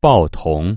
报童。